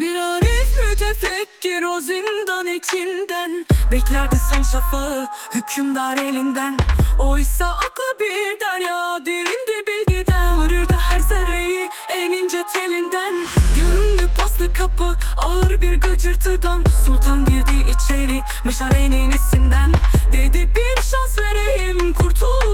Bir arif mütefekkir o zindan içinden. Beklerdi son şafağı hükümdar elinden. Oysa aklı bir derya derindi bilgiden Vururdu her zerreyi en ince telinden. Göründü paslı kapı ağır bir gıcırtıdan. Sultan girdi içeri meşalenin isinden Dedi bir şans vereyim kurtul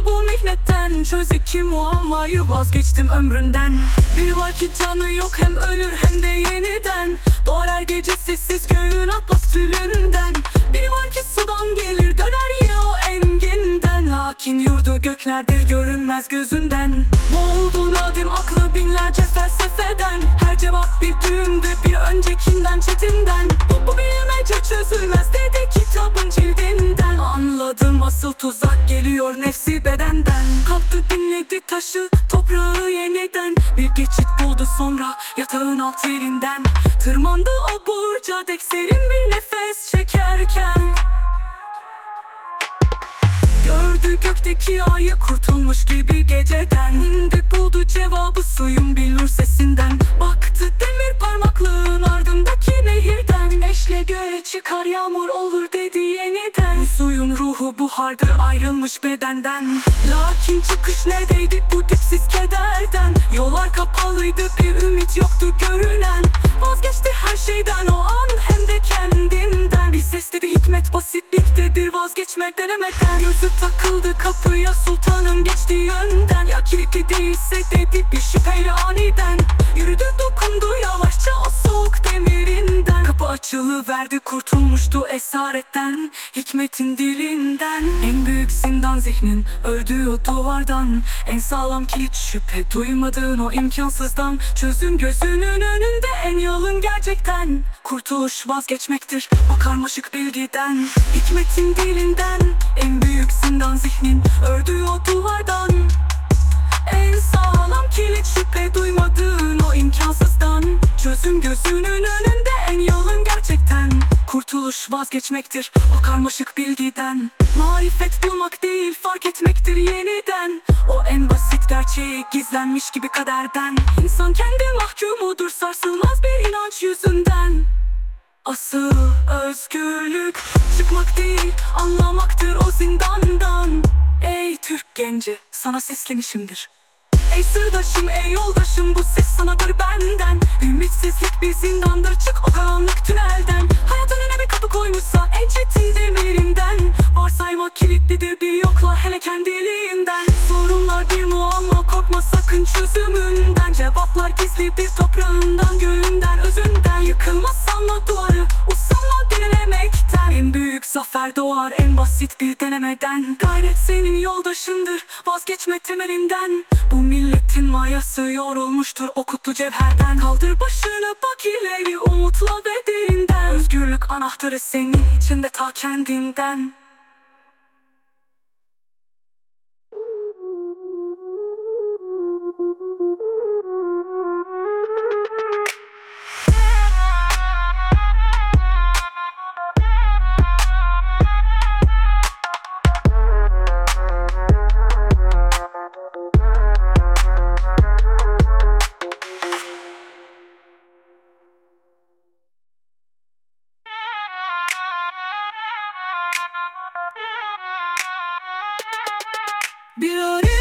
mihnetten Çöz iki muammayı vazgeçtim ömründen. Bir var ki canı yok hem ölür hem de yeniden. Doğar her gece sessiz göğün atlas tülünden. Bir var ki sudan gelir döner yine o enginden. Lakin yurdu göklerdir görünmez gözünden. Boğuldu nadim aklı binlerce felsefeden. Her cevap bir düğümdü bir öncekinden çetinden Bu, bu bilmece çözülmez dedi kitabın cildinden. Anladım asıl tuzak geliyor nefsi bedenden Dinledi taşı toprağı yeniden. Bir geçit buldu sonra yatağın alt yerinden. Tırmandı o burca dek serin bir nefes çekerken. Gördü gökteki ayı kurtulmuş gibi geceden. İndi buldu cevabı suyun billur sesinden. Baktı demir parmaklığın ardındaki nehirden. Eşle göğe çıkar yağmur olur dedi buhardır ayrılmış bedenden. Lakin çıkış neredeydi bu dipsiz kederden? Yollar kapalıydı bir ümit yoktu görünen. Vazgeçti her şeyden o an hem de kendinden. Bir ses dedi hikmet basitliktedir vazgeçmek denemekten Gözü takıldı kapıya sultanın geçtiği yönden. Ya kilitli değilse dedi bir şüpheyle aniden. Yürüdü dokundu soğuk Kapı açılıverdi kurtulmuştu esaretten Hikmetin dilinden. En büyük zindan zihnin ördüğü duvardan. En sağlam kilit şüphe duymadığın o imkansızdan. Çözüm gözünün önünde en yalın gerçekten. Kurtuluş vazgeçmektir o karmaşık bilgiden. Hikmetin dilinden en büyük zindan zihnin ördüğü o duvardan Kurtuluş vazgeçmektir. O karmaşık bilgiden. Marifet bulmak değil fark etmektir yeniden. O en basit gerçeği gizlenmiş gibi kaderden. İnsan kendi mahkumudur sarsılmaz bir inanç yüzünden. Asıl özgürlük çıkmak değil anlamaktır o zindandan. Ey Türk genci sana seslenişimdir. Ey sırdaşım ey yoldaşım bu ses sanadır benden. Ümitsizlik bir zindandır çık o karanlık tünelden koymuşsa en çetin demirinden Varsayma kilitlidir bir yokla hele kendiliğinden. Sorunlar bir muamma korkma sakın çözümünden. Cevaplar gizli bir toprağından göğünden özünden. Yıkılmaz sanma duvarı usanma dilemekten. En büyük zafer doğar en basit bir denemeden. Gayret senin yoldaşındır vazgeçme temelinden. Bu milletin mayası yorulmuştur o kutlu cevherden. Kaldır başını bak ileri umutla ve derinden Özgürlük anahtarı senin içinde ta kendinden Beauty.